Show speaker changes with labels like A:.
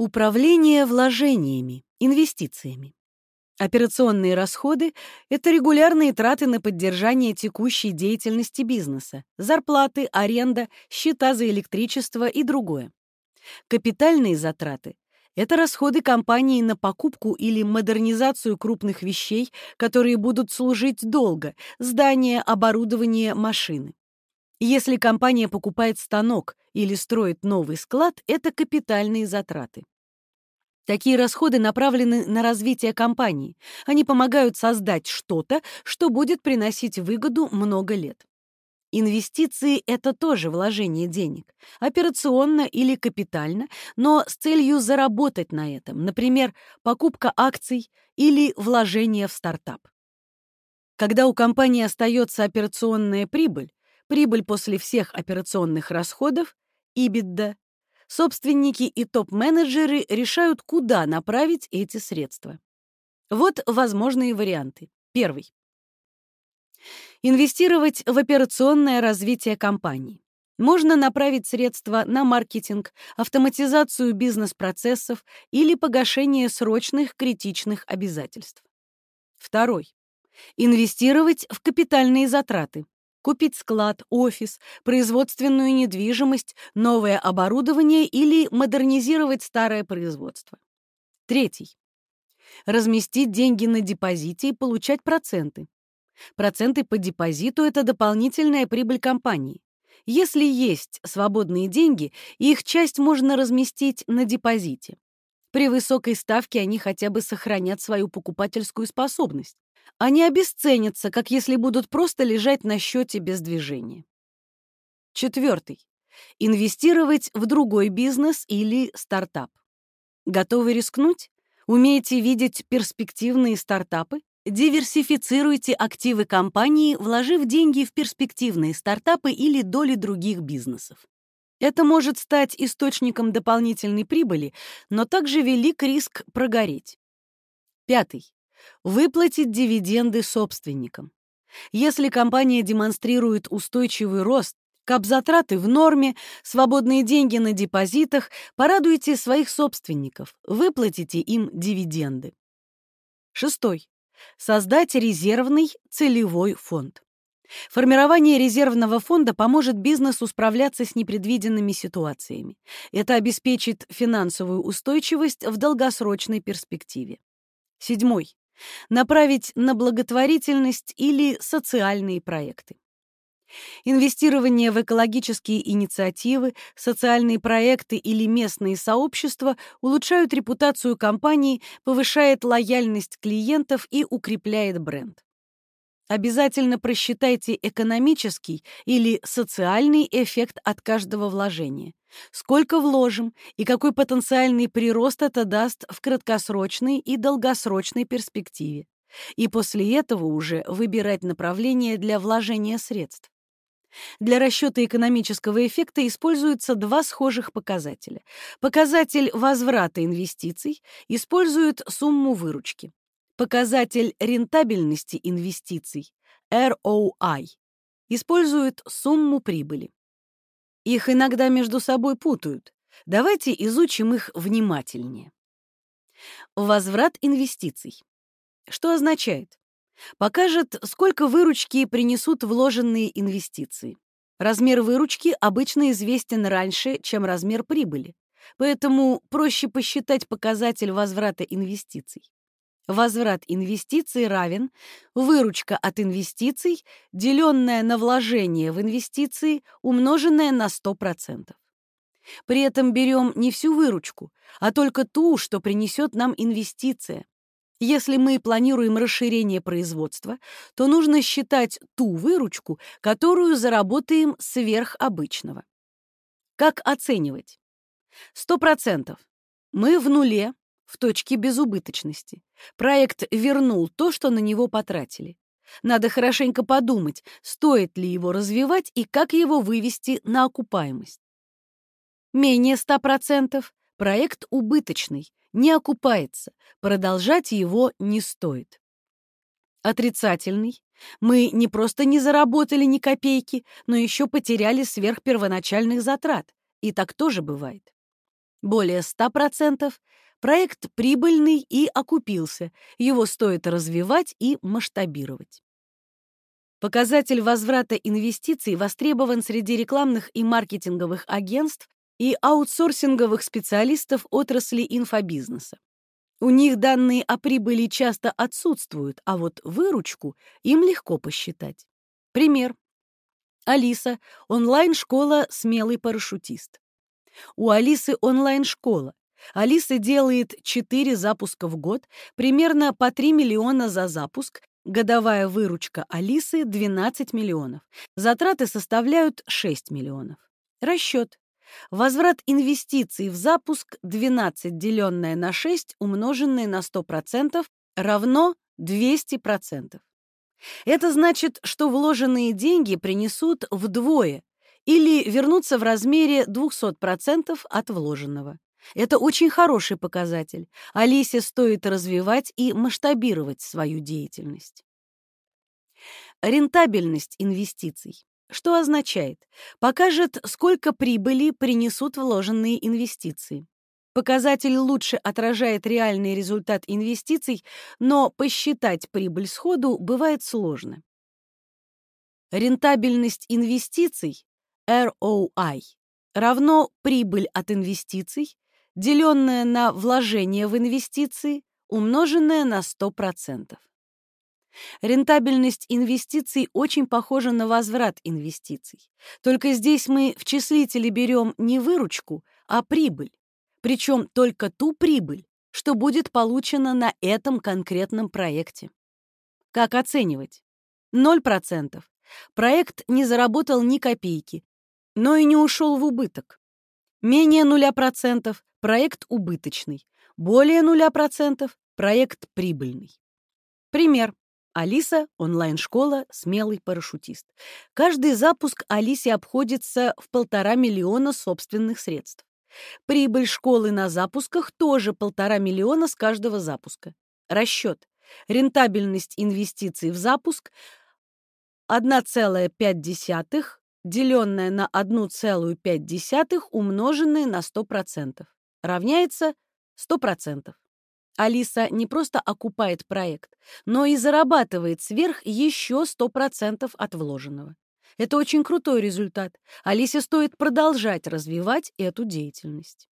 A: Управление вложениями, инвестициями. Операционные расходы — это регулярные траты на поддержание текущей деятельности бизнеса, зарплаты, аренда, счета за электричество и другое. Капитальные затраты — это расходы компании на покупку или модернизацию крупных вещей, которые будут служить долго — здания, оборудование, машины. Если компания покупает станок или строит новый склад, это капитальные затраты. Такие расходы направлены на развитие компании. Они помогают создать что-то, что будет приносить выгоду много лет. Инвестиции — это тоже вложение денег, операционно или капитально, но с целью заработать на этом, например, покупка акций или вложение в стартап. Когда у компании остается операционная прибыль, прибыль после всех операционных расходов, EBITDA, собственники и топ-менеджеры решают, куда направить эти средства. Вот возможные варианты. Первый. Инвестировать в операционное развитие компании. Можно направить средства на маркетинг, автоматизацию бизнес-процессов или погашение срочных критичных обязательств. Второй. Инвестировать в капитальные затраты купить склад, офис, производственную недвижимость, новое оборудование или модернизировать старое производство. Третий. Разместить деньги на депозите и получать проценты. Проценты по депозиту — это дополнительная прибыль компании. Если есть свободные деньги, их часть можно разместить на депозите. При высокой ставке они хотя бы сохранят свою покупательскую способность они обесценятся, как если будут просто лежать на счете без движения. Четвертый. Инвестировать в другой бизнес или стартап. Готовы рискнуть? Умеете видеть перспективные стартапы? Диверсифицируйте активы компании, вложив деньги в перспективные стартапы или доли других бизнесов. Это может стать источником дополнительной прибыли, но также велик риск прогореть. Пятый выплатить дивиденды собственникам. Если компания демонстрирует устойчивый рост, капзатраты в норме, свободные деньги на депозитах, порадуйте своих собственников, выплатите им дивиденды. Шестой. Создать резервный целевой фонд. Формирование резервного фонда поможет бизнесу справляться с непредвиденными ситуациями. Это обеспечит финансовую устойчивость в долгосрочной перспективе. Седьмой направить на благотворительность или социальные проекты. Инвестирование в экологические инициативы, социальные проекты или местные сообщества улучшают репутацию компании, повышает лояльность клиентов и укрепляет бренд. Обязательно просчитайте экономический или социальный эффект от каждого вложения. Сколько вложим и какой потенциальный прирост это даст в краткосрочной и долгосрочной перспективе. И после этого уже выбирать направление для вложения средств. Для расчета экономического эффекта используются два схожих показателя. Показатель возврата инвестиций использует сумму выручки. Показатель рентабельности инвестиций, ROI, использует сумму прибыли. Их иногда между собой путают. Давайте изучим их внимательнее. Возврат инвестиций. Что означает? Покажет, сколько выручки принесут вложенные инвестиции. Размер выручки обычно известен раньше, чем размер прибыли, поэтому проще посчитать показатель возврата инвестиций. Возврат инвестиций равен выручка от инвестиций, деленная на вложение в инвестиции, умноженная на 100%. При этом берем не всю выручку, а только ту, что принесет нам инвестиция. Если мы планируем расширение производства, то нужно считать ту выручку, которую заработаем сверх обычного. Как оценивать? 100%. Мы в нуле, в точке безубыточности. Проект вернул то, что на него потратили. Надо хорошенько подумать, стоит ли его развивать и как его вывести на окупаемость. Менее 100% проект убыточный, не окупается, продолжать его не стоит. Отрицательный. Мы не просто не заработали ни копейки, но еще потеряли сверх первоначальных затрат. И так тоже бывает. более 100%, проект прибыльный и окупился, его стоит развивать и масштабировать. Показатель возврата инвестиций востребован среди рекламных и маркетинговых агентств и аутсорсинговых специалистов отрасли инфобизнеса. У них данные о прибыли часто отсутствуют, а вот выручку им легко посчитать. Пример. Алиса, онлайн-школа «Смелый парашютист». У Алисы онлайн-школа. Алиса делает 4 запуска в год, примерно по 3 миллиона за запуск, годовая выручка Алисы 12 миллионов, затраты составляют 6 миллионов. Расчет. Возврат инвестиций в запуск 12 деленное на 6 умноженное на 100% равно 200%. Это значит, что вложенные деньги принесут вдвое или вернутся в размере 200% от вложенного. Это очень хороший показатель. Алисе стоит развивать и масштабировать свою деятельность. Рентабельность инвестиций. Что означает? Покажет, сколько прибыли принесут вложенные инвестиции. Показатель лучше отражает реальный результат инвестиций, но посчитать прибыль сходу бывает сложно. Рентабельность инвестиций ROI равно прибыль от инвестиций, деленная на вложение в инвестиции, умноженное на 100%. Рентабельность инвестиций очень похожа на возврат инвестиций. Только здесь мы в числителе берем не выручку, а прибыль. Причем только ту прибыль, что будет получена на этом конкретном проекте. Как оценивать? 0%. Проект не заработал ни копейки, но и не ушел в убыток. Менее 0% – проект убыточный. Более 0% – проект прибыльный. Пример. Алиса — онлайн-школа «Смелый парашютист». Каждый запуск Алисе обходится в полтора миллиона собственных средств. Прибыль школы на запусках тоже полтора миллиона с каждого запуска. Расчет. Рентабельность инвестиций в запуск 1,5 деленное на 1,5 умноженное на 100% равняется 100%. Алиса не просто окупает проект, но и зарабатывает сверх еще 100% от вложенного. Это очень крутой результат. Алисе стоит продолжать развивать эту деятельность.